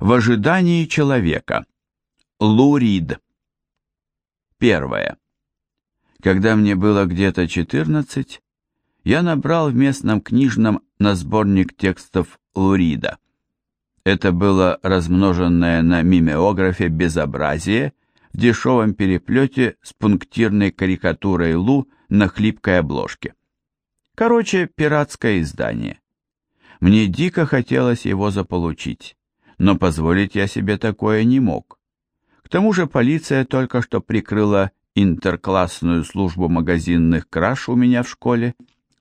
В ожидании человека. Лу Рид. Первое. Когда мне было где-то 14, я набрал в местном книжном на сборник текстов Лурида. Это было размноженное на мимеографе безобразие в дешевом переплете с пунктирной карикатурой Лу на хлипкой обложке. Короче, пиратское издание. Мне дико хотелось его заполучить, но позволить я себе такое не мог. К тому же полиция только что прикрыла интерклассную службу магазинных краж у меня в школе,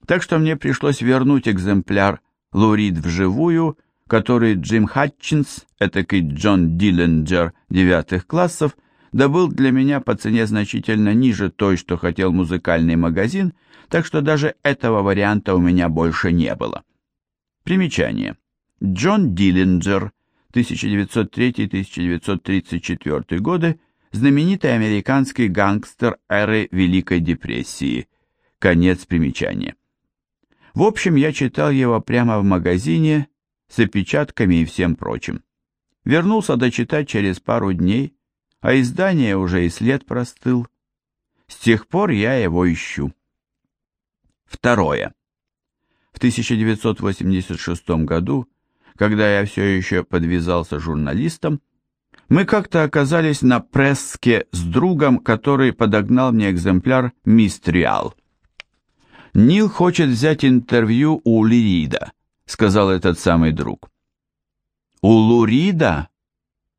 так что мне пришлось вернуть экземпляр Лурид вживую, который Джим Хатчинс, этакий Джон Диллинджер девятых классов, добыл для меня по цене значительно ниже той, что хотел музыкальный магазин, так что даже этого варианта у меня больше не было. Примечание. Джон Диллинджер, 1903-1934 годы, знаменитый американский гангстер эры Великой депрессии. Конец примечания. В общем, я читал его прямо в магазине с опечатками и всем прочим. Вернулся дочитать через пару дней, а издание уже и след простыл. С тех пор я его ищу. Второе. В 1986 году, когда я все еще подвязался журналистом, мы как-то оказались на пресске с другом, который подогнал мне экземпляр «Мистриал». «Нил хочет взять интервью у Лирида», — сказал этот самый друг. «У Лурида?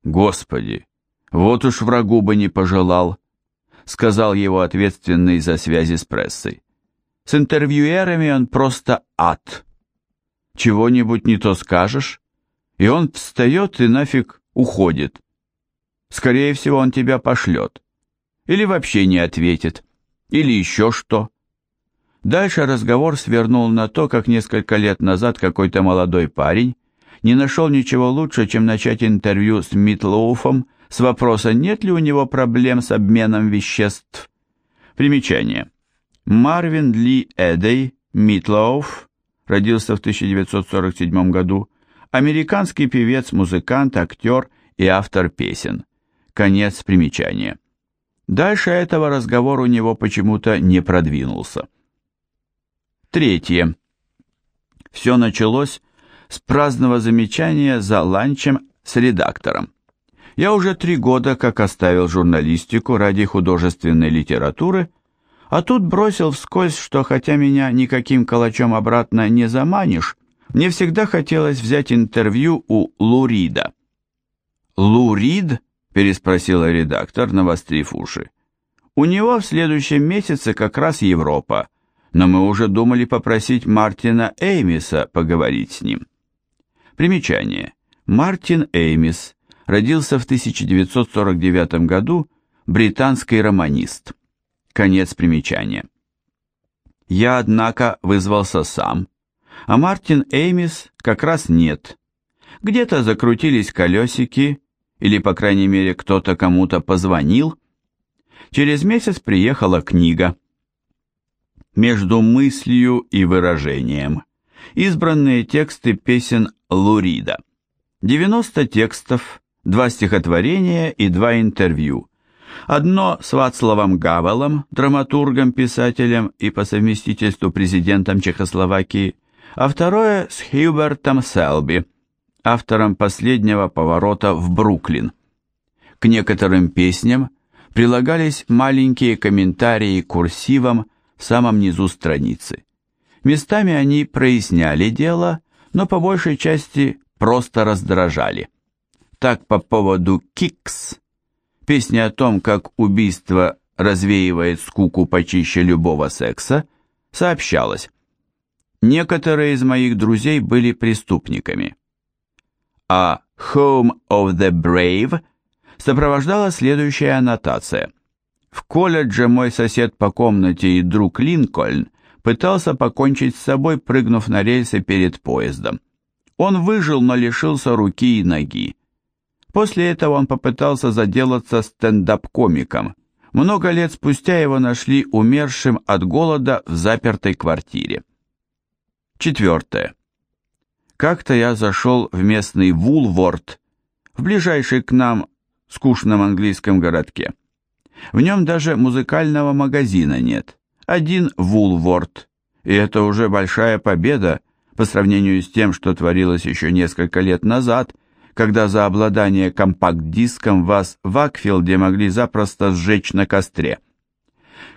Господи, вот уж врагу бы не пожелал», — сказал его ответственный за связи с прессой. «С интервьюерами он просто ад. Чего-нибудь не то скажешь, и он встает и нафиг уходит. Скорее всего, он тебя пошлет. Или вообще не ответит. Или еще что. Дальше разговор свернул на то, как несколько лет назад какой-то молодой парень не нашел ничего лучше, чем начать интервью с Митлоуфом с вопроса, нет ли у него проблем с обменом веществ. Примечание. Марвин Ли Эдей Митлоуф родился в 1947 году, американский певец, музыкант, актер и автор песен. Конец примечания. Дальше этого разговор у него почему-то не продвинулся. Третье. Все началось с праздного замечания за ланчем с редактором. Я уже три года как оставил журналистику ради художественной литературы, а тут бросил вскользь, что хотя меня никаким калачом обратно не заманишь, мне всегда хотелось взять интервью у Лурида. Лурид? переспросила редактор, навострив уши. У него в следующем месяце как раз Европа, но мы уже думали попросить Мартина Эймиса поговорить с ним. Примечание. Мартин Эймис родился в 1949 году, британский романист. Конец примечания. Я, однако, вызвался сам, а Мартин Эймис как раз нет. Где-то закрутились колесики, или, по крайней мере, кто-то кому-то позвонил. Через месяц приехала книга. Между мыслью и выражением. Избранные тексты песен Лурида. 90 текстов, два стихотворения и два интервью. Одно с Вацлавом Гавелом, драматургом, писателем и по совместительству президентом Чехословакии, а второе с Хьюбертом Селби, автором последнего поворота в Бруклин. К некоторым песням прилагались маленькие комментарии курсивом в самом низу страницы. Местами они проясняли дело, но по большей части просто раздражали. Так по поводу «Кикс» песни о том, как убийство развеивает скуку почище любого секса, сообщалось. Некоторые из моих друзей были преступниками а Home of the Brave сопровождала следующая аннотация. В колледже мой сосед по комнате и друг Линкольн пытался покончить с собой, прыгнув на рельсы перед поездом. Он выжил, но лишился руки и ноги. После этого он попытался заделаться стендап-комиком. Много лет спустя его нашли умершим от голода в запертой квартире. Четвертое. Как-то я зашел в местный Вулворд, в ближайшей к нам скучном английском городке. В нем даже музыкального магазина нет, один Вулворд, и это уже большая победа по сравнению с тем, что творилось еще несколько лет назад, когда за обладание компакт-диском вас в Акфилде могли запросто сжечь на костре.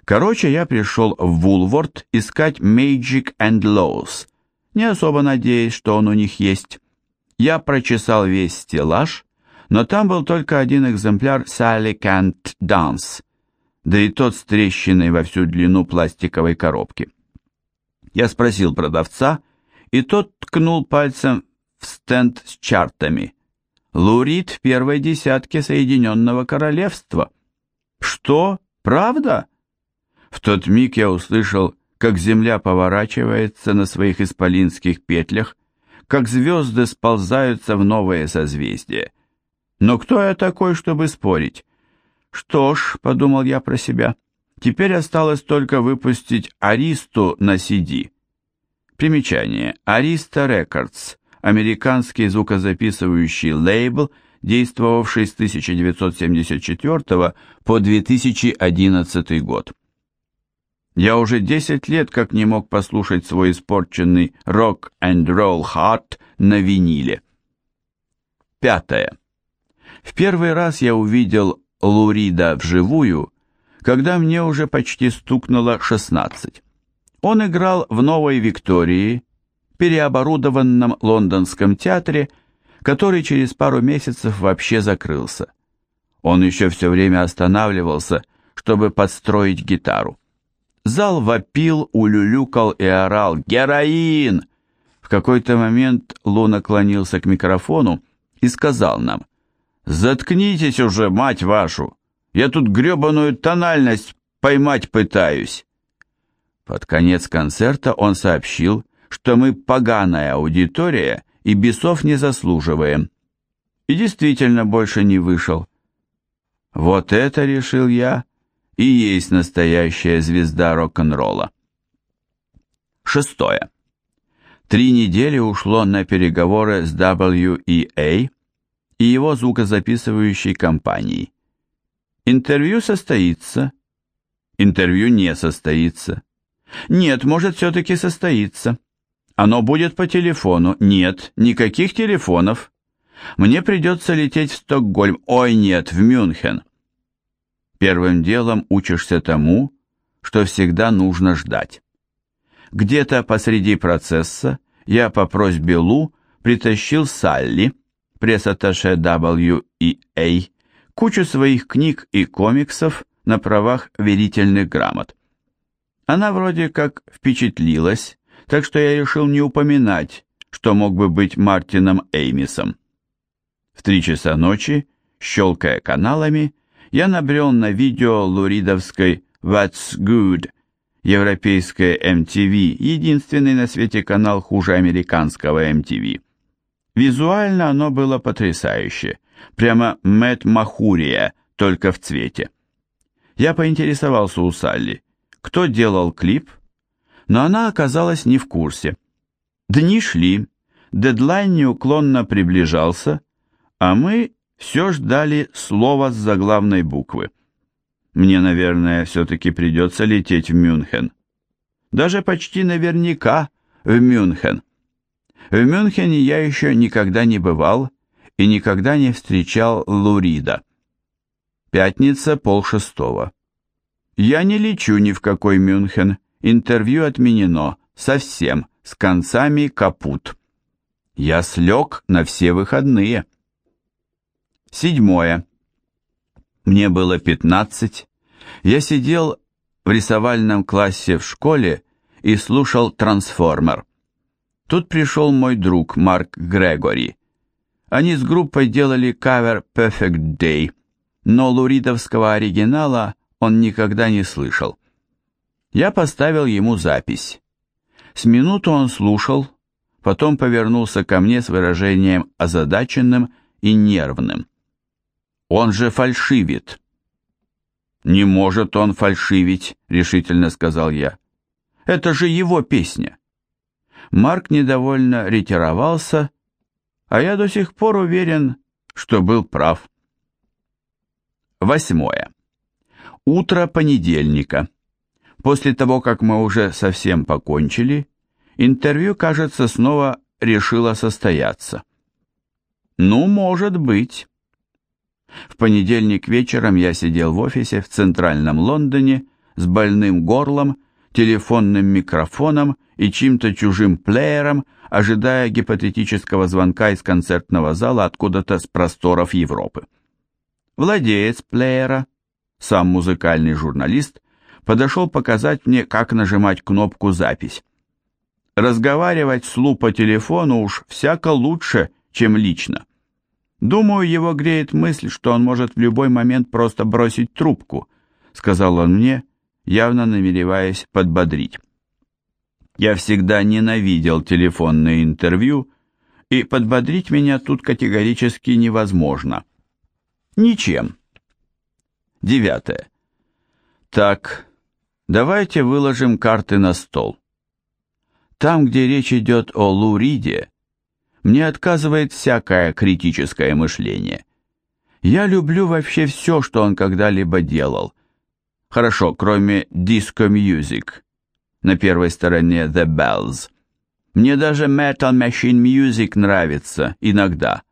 Короче, я пришел в Вулворд искать Magic and Lowe's, не особо надеясь, что он у них есть. Я прочесал весь стеллаж, но там был только один экземпляр Sally Can't Dance, да и тот с трещиной во всю длину пластиковой коробки. Я спросил продавца, и тот ткнул пальцем в стенд с чартами. Лурид в первой десятке Соединенного Королевства. Что? Правда? В тот миг я услышал, как земля поворачивается на своих исполинских петлях, как звезды сползаются в новое созвездие. Но кто я такой, чтобы спорить? Что ж, подумал я про себя, теперь осталось только выпустить Аристу на CD. Примечание. Арista Records. Американский звукозаписывающий лейбл, действовавший с 1974 по 2011 год. Я уже 10 лет как не мог послушать свой испорченный Rock and Roll Heart на виниле. Пятое. В первый раз я увидел Лурида вживую, когда мне уже почти стукнуло 16. Он играл в Новой Виктории, переоборудованном лондонском театре, который через пару месяцев вообще закрылся. Он еще все время останавливался, чтобы подстроить гитару. Зал вопил, улюлюкал и орал «Героин!». В какой-то момент Лу наклонился к микрофону и сказал нам «Заткнитесь уже, мать вашу! Я тут гребаную тональность поймать пытаюсь!» Под конец концерта он сообщил, что мы поганая аудитория и бесов не заслуживаем. И действительно больше не вышел. Вот это, решил я, и есть настоящая звезда рок-н-ролла. Шестое. Три недели ушло на переговоры с WEA и его звукозаписывающей компанией. Интервью состоится, интервью не состоится. Нет, может все-таки состоится. Оно будет по телефону. Нет, никаких телефонов. Мне придется лететь в Стокгольм. Ой, нет, в Мюнхен. Первым делом учишься тому, что всегда нужно ждать. Где-то посреди процесса я по просьбе Лу притащил Салли, пресс-атташе WEA, кучу своих книг и комиксов на правах верительных грамот. Она вроде как впечатлилась, так что я решил не упоминать, что мог бы быть Мартином Эймисом. В три часа ночи, щелкая каналами, я набрел на видео луридовской «What's Good», европейская MTV, единственный на свете канал хуже американского MTV. Визуально оно было потрясающе, прямо Мэтт Махурия, только в цвете. Я поинтересовался у Салли, кто делал клип, но она оказалась не в курсе. Дни шли, дедлайн неуклонно приближался, а мы все ждали слова с заглавной буквы. Мне, наверное, все-таки придется лететь в Мюнхен. Даже почти наверняка в Мюнхен. В Мюнхене я еще никогда не бывал и никогда не встречал Лурида. Пятница, полшестого. Я не лечу ни в какой Мюнхен. Интервью отменено. Совсем. С концами капут. Я слег на все выходные. Седьмое. Мне было пятнадцать. Я сидел в рисовальном классе в школе и слушал «Трансформер». Тут пришел мой друг Марк Грегори. Они с группой делали кавер «Perfect Day», но луридовского оригинала он никогда не слышал. Я поставил ему запись. С минуту он слушал, потом повернулся ко мне с выражением озадаченным и нервным. «Он же фальшивит!» «Не может он фальшивить», — решительно сказал я. «Это же его песня». Марк недовольно ретировался, а я до сих пор уверен, что был прав. Восьмое. Утро понедельника. После того, как мы уже совсем покончили, интервью, кажется, снова решило состояться. Ну, может быть. В понедельник вечером я сидел в офисе в центральном Лондоне с больным горлом, телефонным микрофоном и чьим-то чужим плеером, ожидая гипотетического звонка из концертного зала откуда-то с просторов Европы. Владелец плеера, сам музыкальный журналист, подошел показать мне, как нажимать кнопку «Запись». Разговаривать с Лу по телефону уж всяко лучше, чем лично. Думаю, его греет мысль, что он может в любой момент просто бросить трубку, сказал он мне, явно намереваясь подбодрить. Я всегда ненавидел телефонные интервью, и подбодрить меня тут категорически невозможно. Ничем. Девятое. Так, давайте выложим карты на стол. Там, где речь идет о Луриде, мне отказывает всякое критическое мышление. Я люблю вообще все, что он когда-либо делал. Хорошо, кроме Music. На первой стороне The Bells. Мне даже Metal Machine Music нравится иногда.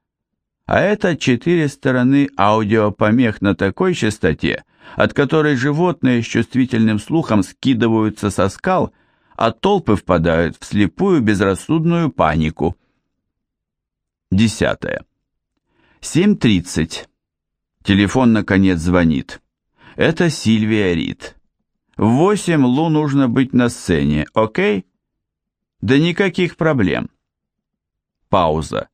А это четыре стороны аудиопомех на такой частоте, от которой животные с чувствительным слухом скидываются со скал, а толпы впадают в слепую безрассудную панику. Десятое. 7.30. Телефон наконец звонит. Это Сильвия Рид. В восемь Лу нужно быть на сцене, окей? Да никаких проблем. Пауза.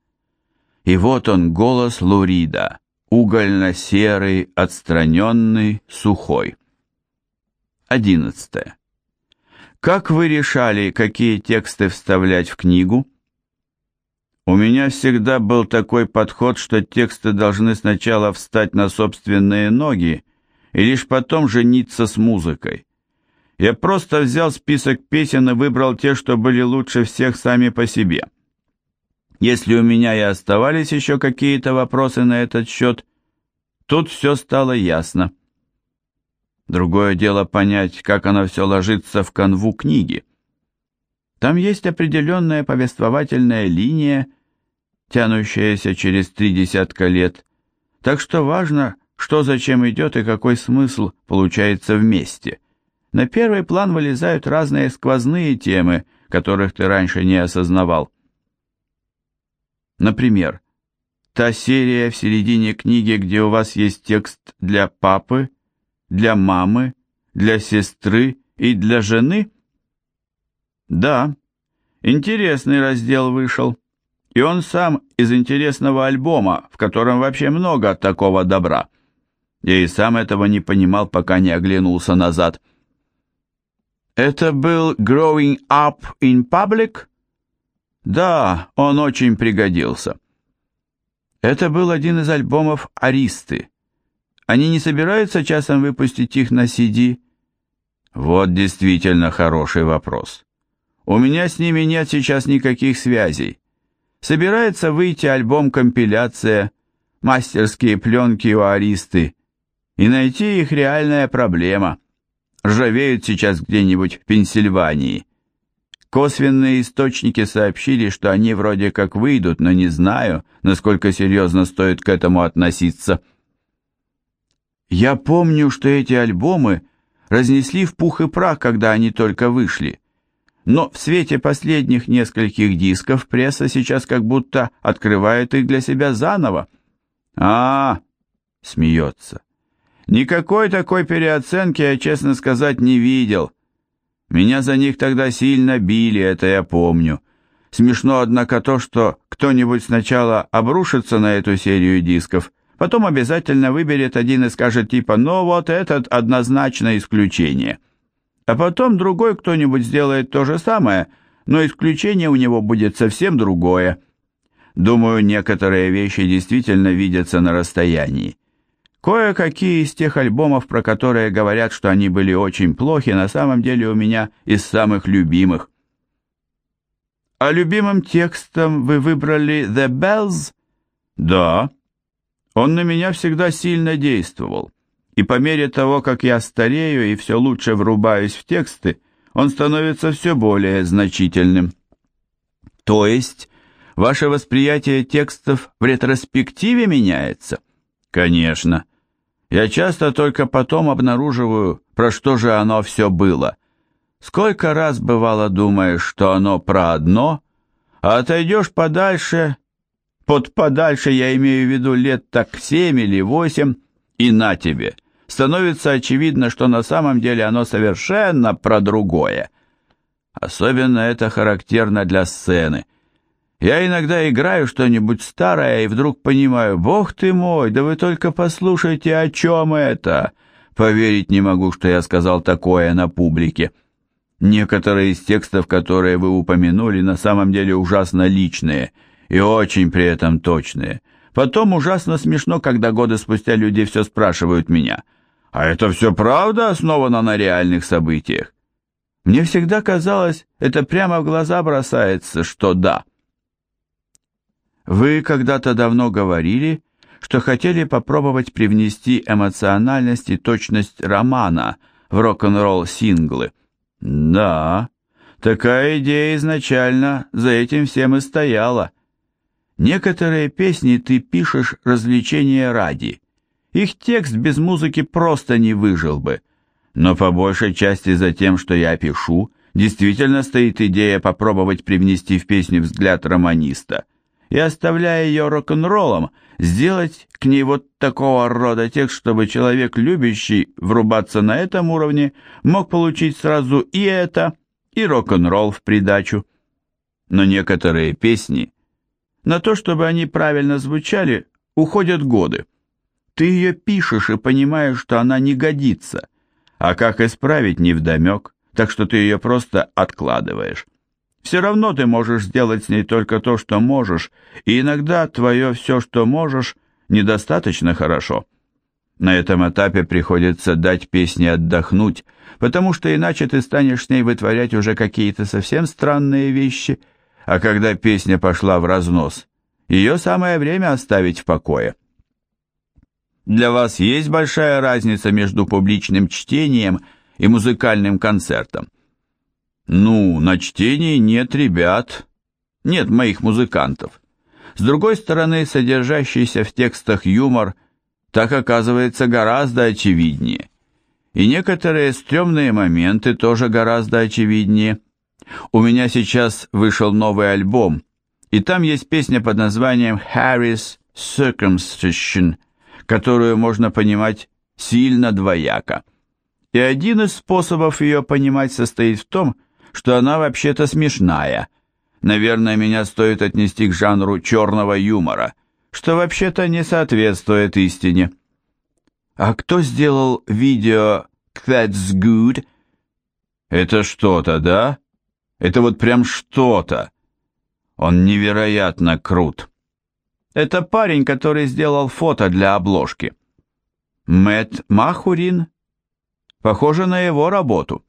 И вот он, голос Лурида, угольно-серый, отстраненный, сухой. Одиннадцатое. Как вы решали, какие тексты вставлять в книгу? У меня всегда был такой подход, что тексты должны сначала встать на собственные ноги и лишь потом жениться с музыкой. Я просто взял список песен и выбрал те, что были лучше всех сами по себе. Если у меня и оставались еще какие-то вопросы на этот счет, тут все стало ясно. Другое дело понять, как оно все ложится в канву книги. Там есть определенная повествовательная линия, тянущаяся через три десятка лет, так что важно, что зачем идет и какой смысл получается вместе. На первый план вылезают разные сквозные темы, которых ты раньше не осознавал. Например, та серия в середине книги, где у вас есть текст для папы, для мамы, для сестры и для жены? Да, интересный раздел вышел. И он сам из интересного альбома, в котором вообще много такого добра. Я и сам этого не понимал, пока не оглянулся назад. Это был «Growing Up in Public»? Да, он очень пригодился. Это был один из альбомов «Аристы». Они не собираются часом выпустить их на CD? Вот действительно хороший вопрос. У меня с ними нет сейчас никаких связей. Собирается выйти альбом-компиляция «Мастерские пленки у Аристы», и найти их реальная проблема. Ржавеют сейчас где-нибудь в Пенсильвании. Косвенные источники сообщили, что они вроде как выйдут, но не знаю, насколько серьезно стоит к этому относиться. Я помню, что эти альбомы разнесли в пух и прах, когда они только вышли. Но в свете последних нескольких дисков пресса сейчас как будто открывает их для себя заново. А, -а, -а смеется. Никакой такой переоценки я, честно сказать, не видел. Меня за них тогда сильно били, это я помню. Смешно, однако, то, что кто-нибудь сначала обрушится на эту серию дисков, потом обязательно выберет один и скажет типа «ну вот этот однозначно исключение». А потом другой кто-нибудь сделает то же самое, но исключение у него будет совсем другое. Думаю, некоторые вещи действительно видятся на расстоянии. Кое-какие из тех альбомов, про которые говорят, что они были очень плохи, на самом деле у меня из самых любимых. А любимым текстом вы выбрали The Bells? Да. Он на меня всегда сильно действовал, и по мере того, как я старею и все лучше врубаюсь в тексты, он становится все более значительным. То есть, ваше восприятие текстов в ретроспективе меняется? Конечно. Я часто только потом обнаруживаю, про что же оно все было. Сколько раз бывало думаешь, что оно про одно, а отойдешь подальше, под подальше я имею в виду лет так семь или восемь, и на тебе. Становится очевидно, что на самом деле оно совершенно про другое. Особенно это характерно для сцены. Я иногда играю что-нибудь старое и вдруг понимаю, бог ты мой, да вы только послушайте, о чем это. Поверить не могу, что я сказал такое на публике. Некоторые из текстов, которые вы упомянули, на самом деле ужасно личные и очень при этом точные. Потом ужасно смешно, когда годы спустя люди все спрашивают меня, а это все правда основано на реальных событиях? Мне всегда казалось, это прямо в глаза бросается, что да. Вы когда-то давно говорили, что хотели попробовать привнести эмоциональность и точность романа в рок-н-ролл синглы. Да, такая идея изначально за этим всем и стояла. Некоторые песни ты пишешь развлечения ради. Их текст без музыки просто не выжил бы. Но по большей части за тем, что я пишу, действительно стоит идея попробовать привнести в песню взгляд романиста и, оставляя ее рок-н-роллом, сделать к ней вот такого рода текст, чтобы человек, любящий врубаться на этом уровне, мог получить сразу и это, и рок-н-ролл в придачу. Но некоторые песни, на то, чтобы они правильно звучали, уходят годы. Ты ее пишешь и понимаешь, что она не годится, а как исправить невдомек, так что ты ее просто откладываешь. Все равно ты можешь сделать с ней только то, что можешь, и иногда твое все, что можешь, недостаточно хорошо. На этом этапе приходится дать песне отдохнуть, потому что иначе ты станешь с ней вытворять уже какие-то совсем странные вещи, а когда песня пошла в разнос, ее самое время оставить в покое. Для вас есть большая разница между публичным чтением и музыкальным концертом? Ну, на чтении нет ребят, нет моих музыкантов. С другой стороны, содержащийся в текстах юмор так оказывается гораздо очевиднее. И некоторые стрёмные моменты тоже гораздо очевиднее. У меня сейчас вышел новый альбом, и там есть песня под названием «Harry's Circumcision», которую можно понимать сильно двояко. И один из способов ее понимать состоит в том, что что она вообще-то смешная. Наверное, меня стоит отнести к жанру черного юмора, что вообще-то не соответствует истине. А кто сделал видео «That's good»? Это что-то, да? Это вот прям что-то. Он невероятно крут. Это парень, который сделал фото для обложки. Мэтт Махурин. Похоже на его работу.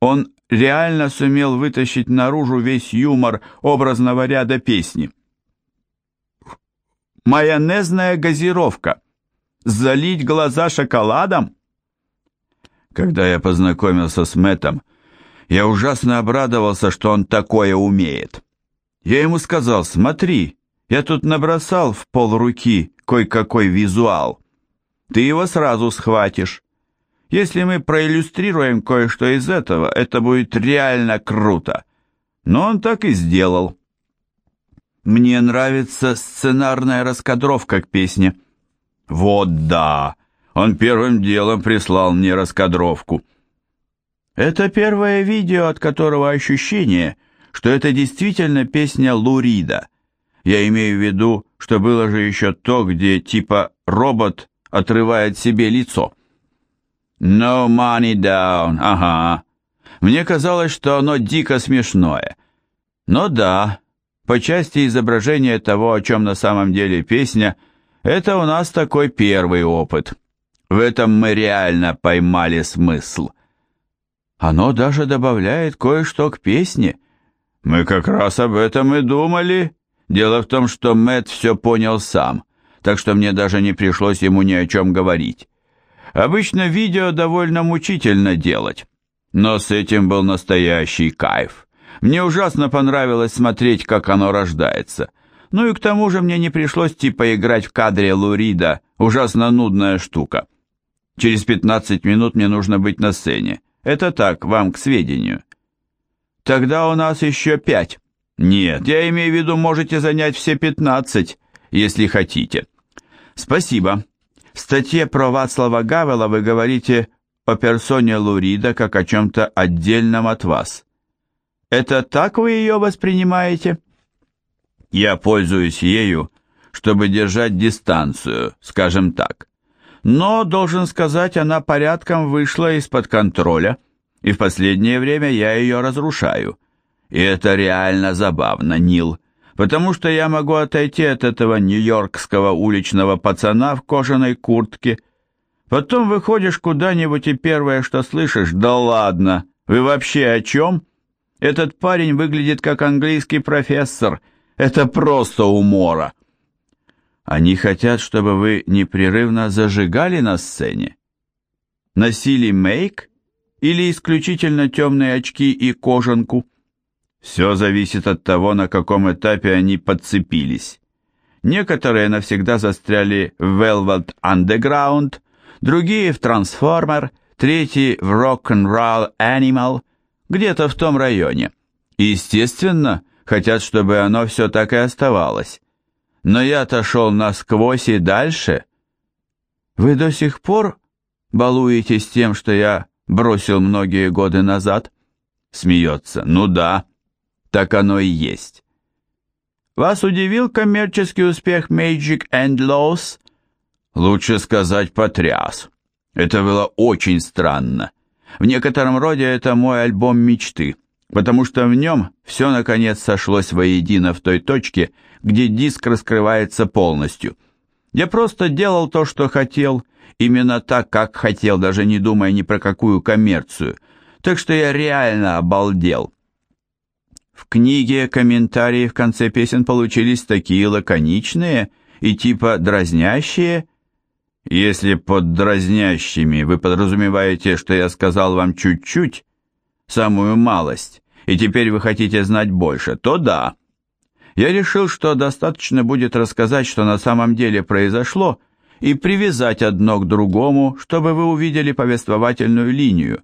Он реально сумел вытащить наружу весь юмор образного ряда песни. Майонезная газировка. Залить глаза шоколадом? Когда я познакомился с Мэтом, я ужасно обрадовался, что он такое умеет. Я ему сказал, смотри, я тут набросал в пол руки кой-какой визуал. Ты его сразу схватишь. Если мы проиллюстрируем кое-что из этого, это будет реально круто. Но он так и сделал. Мне нравится сценарная раскадровка к песне. Вот да, он первым делом прислал мне раскадровку. Это первое видео, от которого ощущение, что это действительно песня Лурида. Я имею в виду, что было же еще то, где типа робот отрывает себе лицо. «No money down», ага. Мне казалось, что оно дико смешное. Но да, по части изображения того, о чем на самом деле песня, это у нас такой первый опыт. В этом мы реально поймали смысл. Оно даже добавляет кое-что к песне. Мы как раз об этом и думали. Дело в том, что Мэтт все понял сам. так что мне даже не пришлось ему ни о чем говорить. Обычно видео довольно мучительно делать, но с этим был настоящий кайф. Мне ужасно понравилось смотреть, как оно рождается. Ну и к тому же мне не пришлось типа играть в кадре Лурида, ужасно нудная штука. Через 15 минут мне нужно быть на сцене. Это так, вам к сведению. Тогда у нас еще пять. Нет, я имею в виду, можете занять все 15, если хотите. Спасибо. В статье про Вацлава Гавела вы говорите о персоне Лурида как о чем-то отдельном от вас. Это так вы ее воспринимаете? Я пользуюсь ею, чтобы держать дистанцию, скажем так. Но, должен сказать, она порядком вышла из-под контроля, и в последнее время я ее разрушаю. И это реально забавно, Нил, потому что я могу отойти от этого нью-йоркского уличного пацана в кожаной куртке. Потом выходишь куда-нибудь и первое, что слышишь, да ладно, вы вообще о чем? Этот парень выглядит как английский профессор, это просто умора. Они хотят, чтобы вы непрерывно зажигали на сцене? Носили мейк или исключительно темные очки и кожанку? Все зависит от того, на каком этапе они подцепились. Некоторые навсегда застряли в Velvet Underground, другие в Transformer, третьи в Rock'n'Roll Animal, где-то в том районе. Естественно, хотят, чтобы оно все так и оставалось. Но я-то шел насквозь и дальше. Вы до сих пор балуетесь тем, что я бросил многие годы назад? Смеется. Ну да, так оно и есть. Вас удивил коммерческий успех Magic and Loss? Лучше сказать, потряс. Это было очень странно. В некотором роде это мой альбом мечты, потому что в нем все наконец сошлось воедино в той точке, где диск раскрывается полностью. Я просто делал то, что хотел, именно так, как хотел, даже не думая ни про какую коммерцию. Так что я реально обалдел. В книге комментарии в конце песен получились такие лаконичные и типа дразнящие. Если под дразнящими вы подразумеваете, что я сказал вам чуть-чуть, самую малость, и теперь вы хотите знать больше, то да. Я решил, что достаточно будет рассказать, что на самом деле произошло, и привязать одно к другому, чтобы вы увидели повествовательную линию,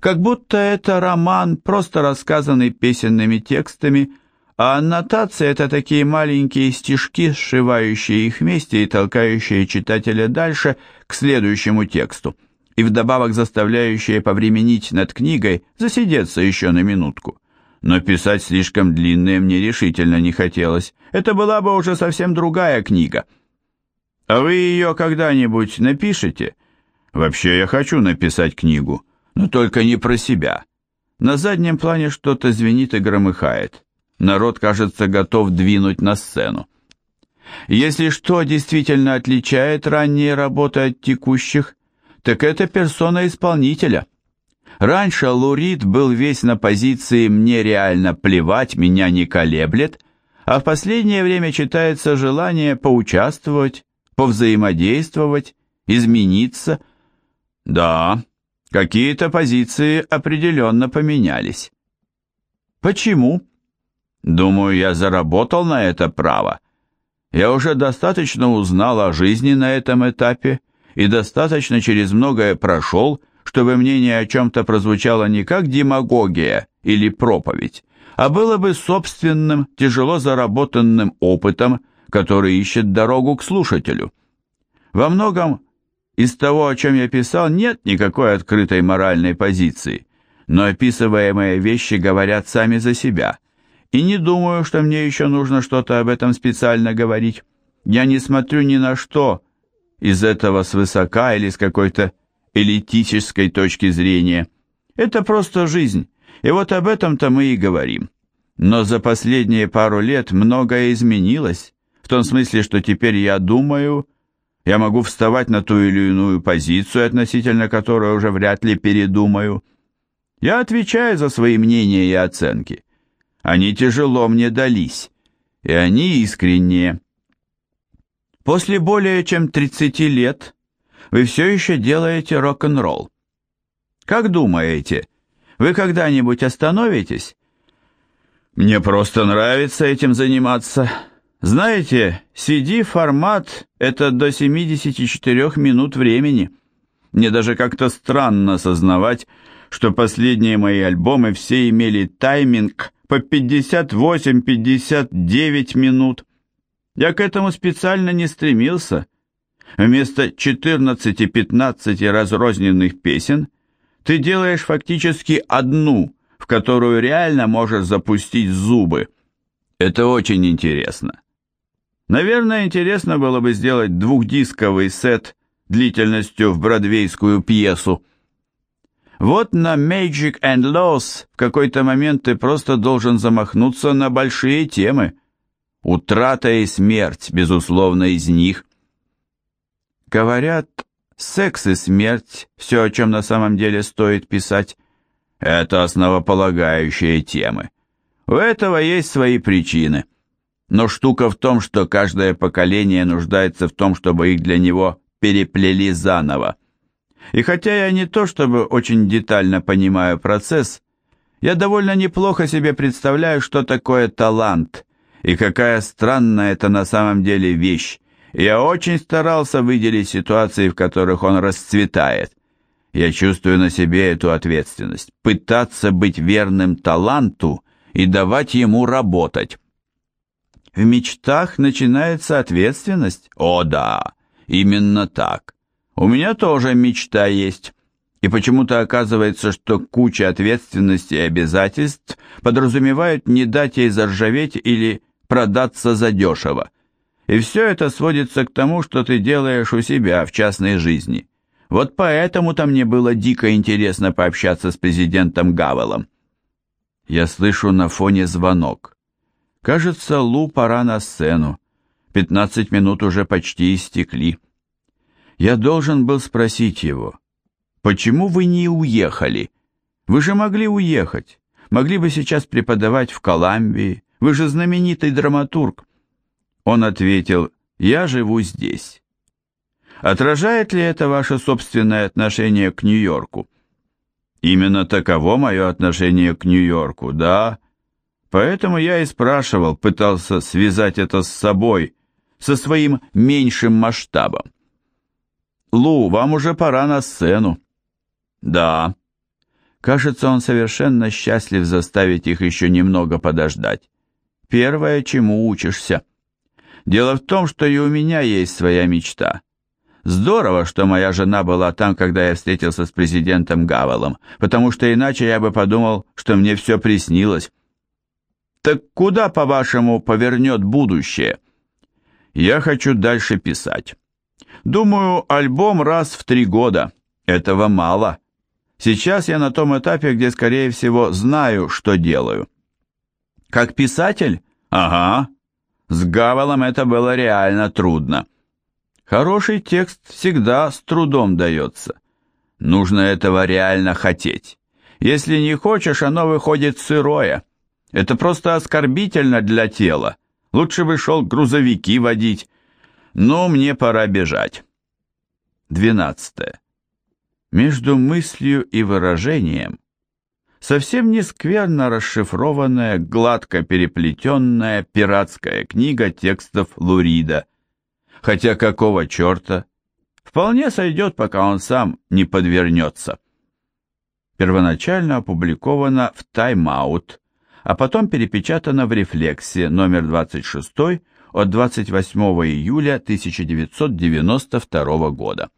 как будто это роман, просто рассказанный песенными текстами, а аннотация – это такие маленькие стишки, сшивающие их вместе и толкающие читателя дальше к следующему тексту, и вдобавок заставляющие повременить над книгой, засидеться еще на минутку. Но писать слишком длинное мне решительно не хотелось. Это была бы уже совсем другая книга. А вы ее когда-нибудь напишете? Вообще я хочу написать книгу но только не про себя. На заднем плане что-то звенит и громыхает. Народ, кажется, готов двинуть на сцену. Если что действительно отличает ранние работы от текущих, так это персона исполнителя. Раньше Лурид был весь на позиции «мне реально плевать, меня не колеблет», а в последнее время читается желание поучаствовать, повзаимодействовать, измениться. Да, Какие-то позиции определенно поменялись. Почему? Думаю, я заработал на это право. Я уже достаточно узнал о жизни на этом этапе и достаточно через многое прошел, чтобы мнение о чем-то прозвучало не как демагогия или проповедь, а было бы собственным, тяжело заработанным опытом, который ищет дорогу к слушателю. Во многом из того, о чем я писал, нет никакой открытой моральной позиции, но описываемые вещи говорят сами за себя, и не думаю, что мне еще нужно что-то об этом специально говорить. Я не смотрю ни на что из этого свысока или с какой-то элитической точки зрения. Это просто жизнь, и вот об этом-то мы и говорим. Но за последние пару лет многое изменилось, в том смысле, что теперь я думаю я могу вставать на ту или иную позицию, относительно которой уже вряд ли передумаю. Я отвечаю за свои мнения и оценки. Они тяжело мне дались, и они искренние. После более чем 30 лет вы все еще делаете рок-н-ролл. Как думаете, вы когда-нибудь остановитесь? Мне просто нравится этим заниматься. Знаете, CD-формат – это до 74 минут времени. Мне даже как-то странно осознавать, что последние мои альбомы все имели тайминг по 58-59 минут. Я к этому специально не стремился. Вместо 14-15 разрозненных песен ты делаешь фактически одну, в которую реально можешь запустить зубы. Это очень интересно. Наверное, интересно было бы сделать двухдисковый сет длительностью в бродвейскую пьесу. Вот на Magic and Loss в какой-то момент ты просто должен замахнуться на большие темы – Утрата и смерть, безусловно, из них. Говорят, секс и смерть, все, о чем на самом деле стоит писать, это основополагающие темы. У этого есть свои причины. Но штука в том, что каждое поколение нуждается в том, чтобы их для него переплели заново. И хотя я не то чтобы очень детально понимаю процесс, я довольно неплохо себе представляю, что такое талант – и какая странная это на самом деле вещь. Я очень старался выделить ситуации, в которых он расцветает. Я чувствую на себе эту ответственность. Пытаться быть верным таланту и давать ему работать. В мечтах начинается ответственность? О да, именно так. У меня тоже мечта есть. И почему-то оказывается, что куча ответственности и обязательств подразумевают не дать ей заржаветь или продаться задешево. И все это сводится к тому, что ты делаешь у себя в частной жизни. Вот поэтому-то мне было дико интересно пообщаться с президентом Гавелом. Я слышу на фоне звонок. Кажется, Лу пора на сцену. Пятнадцать минут уже почти истекли. Я должен был спросить его, почему вы не уехали? Вы же могли уехать. Могли бы сейчас преподавать в Колумбии, вы же знаменитый драматург. Он ответил, я живу здесь. Отражает ли это ваше собственное отношение к Нью-Йорку? Именно таково мое отношение к Нью-Йорку, да. Поэтому я и спрашивал, пытался связать это с собой, со своим меньшим масштабом. Лу, вам уже пора на сцену. Да. Кажется, он совершенно счастлив заставить их еще немного подождать первое, чему учишься. Дело в том, что и у меня есть своя мечта. Здорово, что моя жена была там, когда я встретился с президентом Гавелом, потому что иначе я бы подумал, что мне все приснилось. Так куда, по-вашему, повернет будущее? Я хочу дальше писать. Думаю, альбом раз в три года. Этого мало. Сейчас я на том этапе, где, скорее всего, знаю, что делаю. Как писатель? Ага. С Гавелом это было реально трудно. Хороший текст всегда с трудом дается. Нужно этого реально хотеть. Если не хочешь, оно выходит сырое. Это просто оскорбительно для тела. Лучше бы шел грузовики водить. Но мне пора бежать. Двенадцатое. Между мыслью и выражением совсем не скверно расшифрованная, гладко переплетенная пиратская книга текстов Лурида. Хотя какого черта? Вполне сойдет, пока он сам не подвернется. Первоначально опубликовано в «Тайм-аут», а потом перепечатано в «Рефлексе» номер 26 от 28 июля 1992 года.